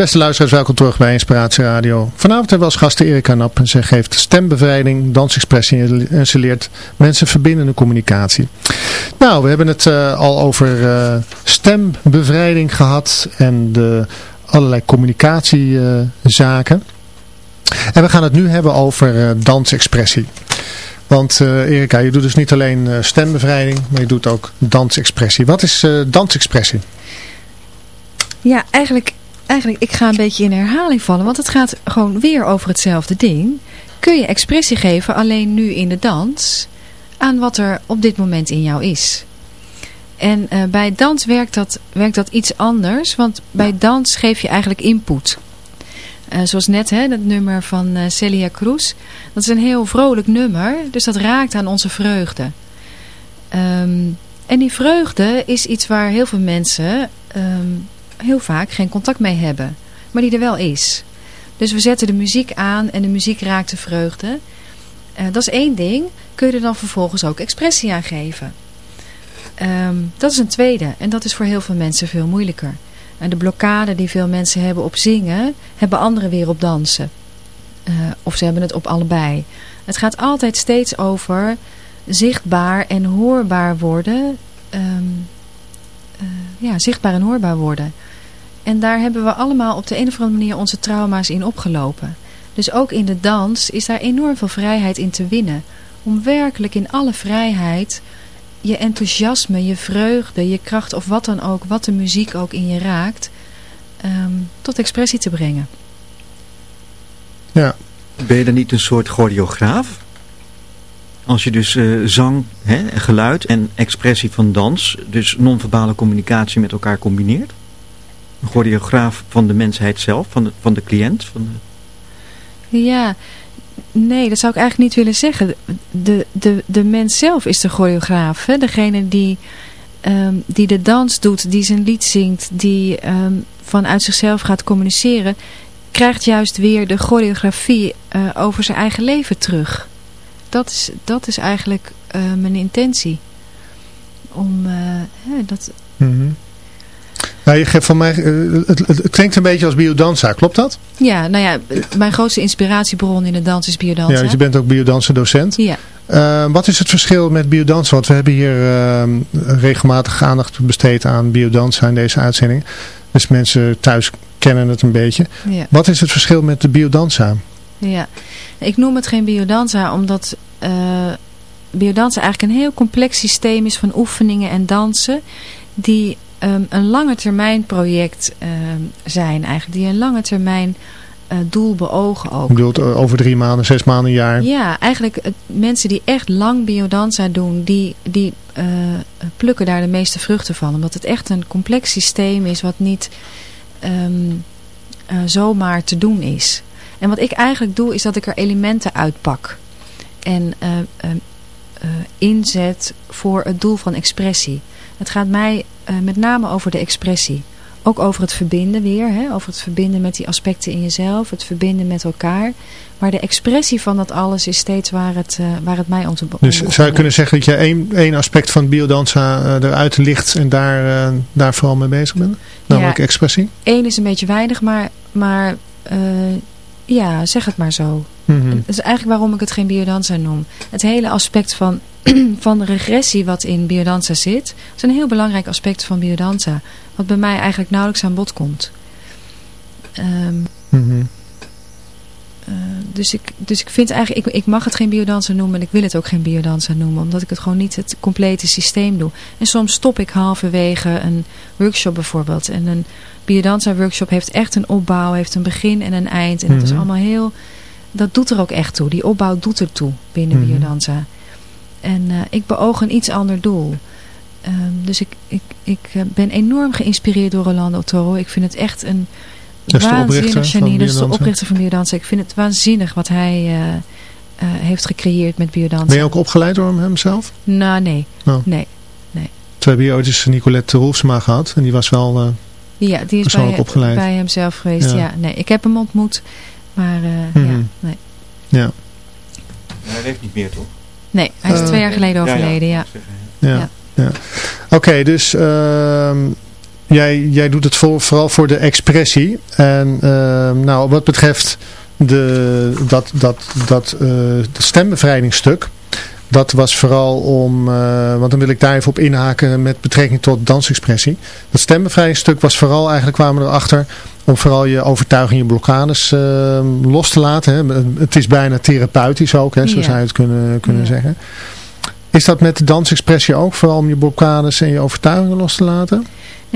Beste luisteraars, welkom terug bij Inspiratie Radio. Vanavond hebben we als gasten Erika Nap. En zij geeft stembevrijding, dansexpressie en ze leert mensen verbindende communicatie. Nou, we hebben het eh, al over eh, stembevrijding gehad en de allerlei communicatiezaken. en we gaan het nu hebben over eh, dansexpressie. Want Erika, je doet dus niet alleen stembevrijding, maar je doet ook dansexpressie. Wat is dansexpressie? Ja, eigenlijk, eigenlijk, ik ga een beetje in herhaling vallen, want het gaat gewoon weer over hetzelfde ding. Kun je expressie geven, alleen nu in de dans, aan wat er op dit moment in jou is. En uh, bij dans werkt dat, werkt dat iets anders, want bij dans geef je eigenlijk input. Uh, zoals net, hè, dat nummer van uh, Celia Cruz. Dat is een heel vrolijk nummer, dus dat raakt aan onze vreugde. Um, en die vreugde is iets waar heel veel mensen um, heel vaak geen contact mee hebben. Maar die er wel is. Dus we zetten de muziek aan en de muziek raakt de vreugde. Uh, dat is één ding. Kun je er dan vervolgens ook expressie aan geven. Um, dat is een tweede. En dat is voor heel veel mensen veel moeilijker. En de blokkade die veel mensen hebben op zingen, hebben anderen weer op dansen. Uh, of ze hebben het op allebei. Het gaat altijd steeds over zichtbaar en hoorbaar worden. Uh, ja, zichtbaar en hoorbaar worden. En daar hebben we allemaal op de een of andere manier onze trauma's in opgelopen. Dus ook in de dans is daar enorm veel vrijheid in te winnen. Om werkelijk in alle vrijheid je enthousiasme, je vreugde, je kracht of wat dan ook, wat de muziek ook in je raakt, um, tot expressie te brengen. Ja. Ben je dan niet een soort choreograaf? Als je dus uh, zang, hè, geluid en expressie van dans, dus non-verbale communicatie met elkaar combineert? Een choreograaf van de mensheid zelf, van de, van de cliënt? Van de... Ja, nee, dat zou ik eigenlijk niet willen zeggen. De, de, de mens zelf is de choreograaf. Hè? Degene die, um, die de dans doet, die zijn lied zingt, die um, vanuit zichzelf gaat communiceren, krijgt juist weer de choreografie uh, over zijn eigen leven terug. Dat is, dat is eigenlijk uh, mijn intentie. Om uh, dat... Mm -hmm. Nou, je geeft van mij, uh, het, het, klinkt een beetje als biodanza, klopt dat? Ja, nou ja, mijn grootste inspiratiebron in de dans is biodanza. Ja, dus je bent ook biodanza docent. Ja. Uh, wat is het verschil met biodanza? Want we hebben hier uh, regelmatig aandacht besteed aan biodanza in deze uitzending. Dus mensen thuis kennen het een beetje. Ja. Wat is het verschil met de biodanza? Ja, ik noem het geen biodanza omdat uh, biodanza eigenlijk een heel complex systeem is van oefeningen en dansen. Die um, een lange termijn project um, zijn eigenlijk. Die een lange termijn uh, doel beogen ook. Je bedoelt uh, over drie maanden, zes maanden, een jaar? Ja, eigenlijk uh, mensen die echt lang biodanza doen, die, die uh, plukken daar de meeste vruchten van. Omdat het echt een complex systeem is wat niet um, zomaar te doen is. En wat ik eigenlijk doe is dat ik er elementen uitpak. En inzet voor het doel van expressie. Het gaat mij met name over de expressie. Ook over het verbinden weer. Hè? Over het verbinden met die aspecten in jezelf. Het verbinden met elkaar. Maar de expressie van dat alles is steeds waar het, waar het mij om te Dus zou je kunnen zeggen dat je één, één aspect van biodanza eruit licht en daar, daar vooral mee bezig bent? Namelijk ja, expressie? Eén is een beetje weinig, maar, maar ja, zeg het maar zo. Mm -hmm. Dat is eigenlijk waarom ik het geen biodanza noem. Het hele aspect van, van regressie wat in biodanza zit, is een heel belangrijk aspect van biodanza. Wat bij mij eigenlijk nauwelijks aan bod komt. Um, mm -hmm. Uh, dus, ik, dus ik vind eigenlijk, ik, ik mag het geen biodanza noemen en ik wil het ook geen biodanza noemen. Omdat ik het gewoon niet het complete systeem doe. En soms stop ik halverwege een workshop bijvoorbeeld. En een biodanza workshop heeft echt een opbouw, heeft een begin en een eind. En Mhm. dat mm -hmm. is allemaal heel, dat doet er ook echt toe. Die opbouw doet er toe binnen Mhm. mm -hmm. biodanza. En uh, ik beoog een iets ander doel. Um, dus ik, ik, ik uh, ben enorm geïnspireerd door Rolando Toro. Ik vind het echt een dat waanzinnig genie. Dat is de oprichter van biodanza. Ik vind het waanzinnig wat hij uh, heeft gecreëerd met biodanza. Ben je ook opgeleid door hem zelf? Nou, nee. Oh. Nee. nee. We hebben hier ooit eens Nicolette Roelfsma gehad. En die was wel uh, ja, die is bij, opgeleid. bij hem zelf geweest. Ja. ja. nee. Ik heb hem ontmoet. Maar uh, mm -hmm. ja, nee. Ja. Hij leeft niet meer, toch? Nee, hij is uh, twee jaar geleden overleden, ja. Ja, ja. ja. Oké, okay, dus uh, jij, jij doet het voor, vooral voor de expressie. En ehm, nou, wat betreft de, dat, dat, dat uh, stembevrijdingsstuk. Dat was vooral om, uh, want dan wil ik daar even op inhaken met betrekking tot dansexpressie. Dat stembevrijdingsstuk was vooral, eigenlijk kwamen we erachter, om vooral je overtuiging, je blokkades uh, los te laten. Hè. Het is bijna therapeutisch ook, hè, zo ja. zou je het kunnen, kunnen ja. zeggen. Is dat met de dansexpressie ook, vooral om je blokkades en je overtuigingen los te laten?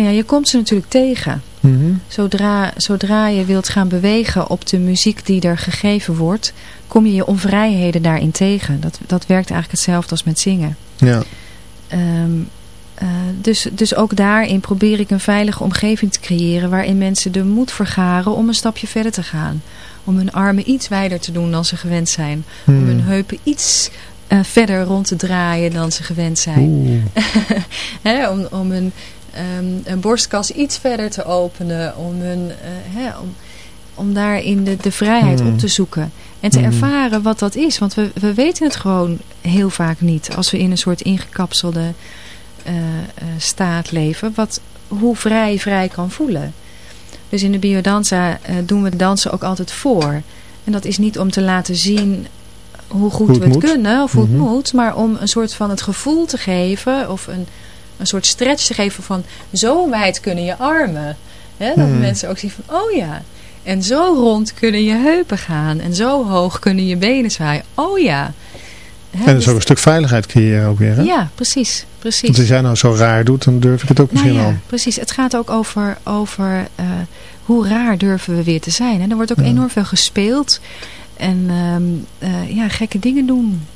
Nou ja, je komt ze natuurlijk tegen. Mm -hmm. zodra, zodra je wilt gaan bewegen op de muziek die er gegeven wordt, kom je je onvrijheden daarin tegen. Dat, dat werkt eigenlijk hetzelfde als met zingen. Ja. Um, uh, dus, dus ook daarin probeer ik een veilige omgeving te creëren waarin mensen de moed vergaren om een stapje verder te gaan. Om hun armen iets wijder te doen dan ze gewend zijn. Hmm. Om hun heupen iets uh, verder rond te draaien dan ze gewend zijn. He, om, om hun um, een borstkas iets verder te openen. Om, hun, uh, hè, om, om daarin de, de vrijheid Hmm. op te zoeken. En te Hmm. ervaren wat dat is. Want we, we weten het gewoon heel vaak niet. Als we in een soort ingekapselde uh, uh, staat leven. Wat, hoe vrij vrij kan voelen. Dus in de biodanza doen we dansen ook altijd voor. En dat is niet om te laten zien hoe goed Hoe het we het moet. kunnen. Of hoe Mhm. het moet. Maar om een soort van het gevoel te geven. Of een, een soort stretch te geven van zo wijd kunnen je armen. Hè? Dat Hmm. mensen ook zien van oh ja. En zo rond kunnen je heupen gaan. En zo hoog kunnen je benen zwaaien. Oh ja. Hè, En dus- is ook een stuk veiligheid creëren ook weer. Hè? ja, precies. precies. Want als jij nou zo raar doet, dan durf ik het ook misschien nou ja, al. precies. Het gaat ook over, over uh, hoe raar durven we weer te zijn. En er wordt ook Ja. enorm veel gespeeld. En um, uh, ja, gekke dingen doen.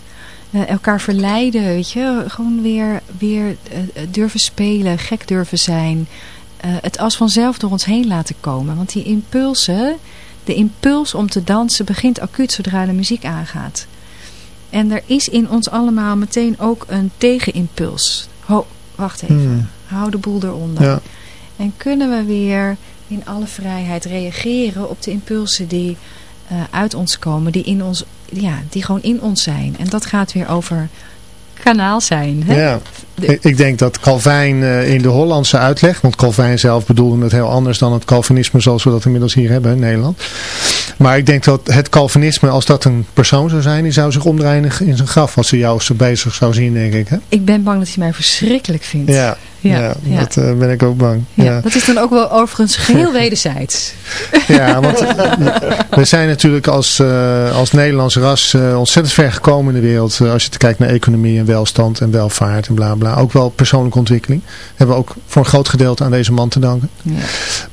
Uh, elkaar verleiden, weet je. Gewoon weer, weer uh, durven spelen, gek durven zijn. Het als vanzelf door ons heen laten komen. Want die impulsen, de impuls om te dansen begint acuut zodra de muziek aangaat. En er is in ons allemaal meteen ook een tegenimpuls. Ho, wacht even. Hmm. Hou de boel eronder. Ja. En kunnen we weer in alle vrijheid reageren op de impulsen die uh, uit ons komen. Die, in ons, ja, die gewoon in ons zijn. En dat gaat weer over kanaal zijn. Hè? Ja, de... ik denk dat Calvijn uh, in de Hollandse uitleg, want Calvijn zelf bedoelde het heel anders dan het Calvinisme zoals we dat inmiddels hier hebben in Nederland. Maar ik denk dat het Calvinisme, als dat een persoon zou zijn, die zou zich omdraaien in zijn graf als ze jou zo bezig zou zien, denk ik. Hè? Ik ben bang dat hij mij verschrikkelijk vindt. Ja, ja, ja, ja. dat uh, ben ik ook bang. Ja, Dat is dan ook wel overigens geheel wederzijds. ja, want we zijn natuurlijk als, uh, als Nederlands ras uh, ontzettend ver gekomen in de wereld. Als je kijkt naar economie en welstand en welvaart en bla bla. Ook wel persoonlijke ontwikkeling. Hebben we ook voor een groot gedeelte aan deze man te danken. Ja.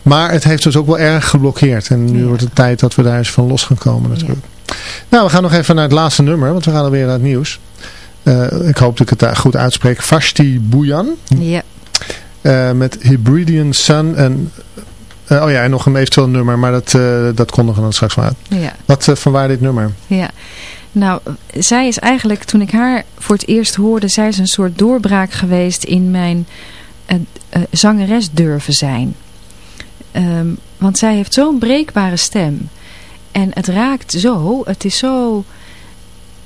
Maar het heeft ons ook wel erg geblokkeerd. En nu ja. wordt het tijd dat we daar eens van los gaan komen natuurlijk. Ja. Nou, we gaan nog even naar het laatste nummer. Want we gaan alweer naar het nieuws. Uh, ik hoop dat ik het goed uitspreek. Vashti Bouyan. Ja. Uh, met Hebridean Sun en... Uh, oh ja, en nog een eventueel nummer, maar dat, dat kondigen we dan straks maar uit. Ja. Wat van waar dit nummer? Ja, nou, zij is eigenlijk, toen ik haar voor het eerst hoorde, zij is een soort doorbraak geweest in mijn zangeres durven zijn. Um, want zij heeft zo'n breekbare stem. En het raakt zo, het is zo,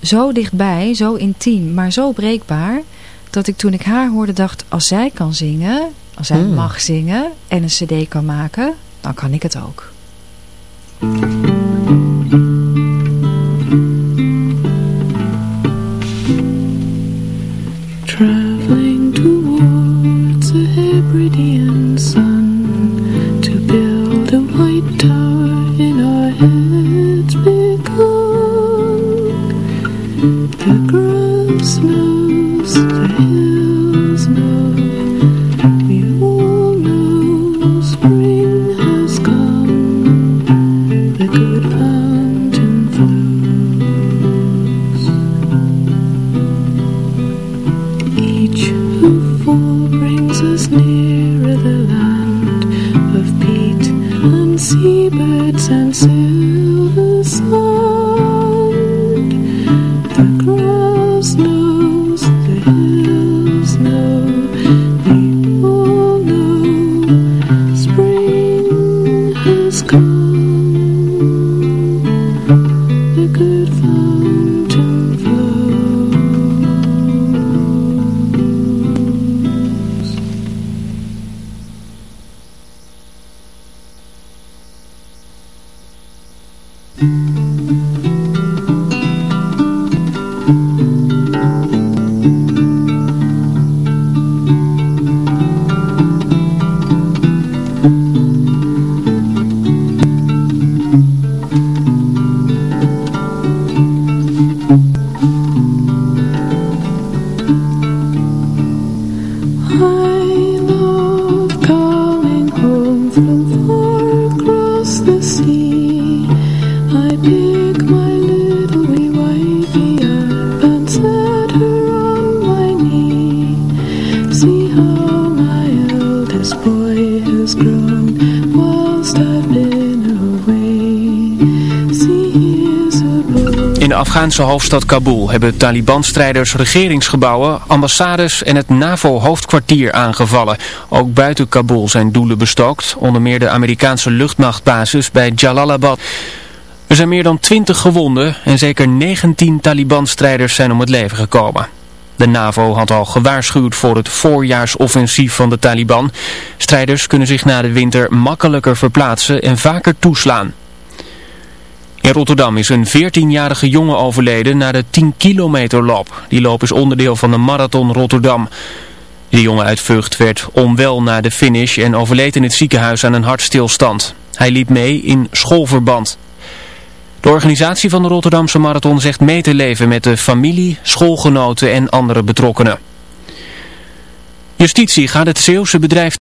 zo dichtbij, zo intiem, maar zo breekbaar, dat ik toen ik haar hoorde dacht, als zij kan zingen, als zij Hmm. mm. mag zingen en een cd kan maken, dan kan ik het ook. Afghaanse hoofdstad Kabul hebben Taliban-strijders regeringsgebouwen, ambassades en het NAVO-hoofdkwartier aangevallen. Ook buiten Kabul zijn doelen bestookt, onder meer de Amerikaanse luchtmachtbasis bij Jalalabad. Er zijn meer dan 20 gewonden en zeker 19 Taliban-strijders zijn om het leven gekomen. De NAVO had al gewaarschuwd voor het voorjaarsoffensief van de Taliban. Strijders kunnen zich na de winter makkelijker verplaatsen en vaker toeslaan. In Rotterdam is een 14-jarige jongen overleden na de 10 kilometer loop. Die loop is onderdeel van de Marathon Rotterdam. De jongen uit Vught werd onwel na de finish en overleed in het ziekenhuis aan een hartstilstand. Hij liep mee in schoolverband. De organisatie van de Rotterdamse Marathon zegt mee te leven met de familie, schoolgenoten en andere betrokkenen. Justitie gaat het Zeeuwse bedrijf